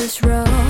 this road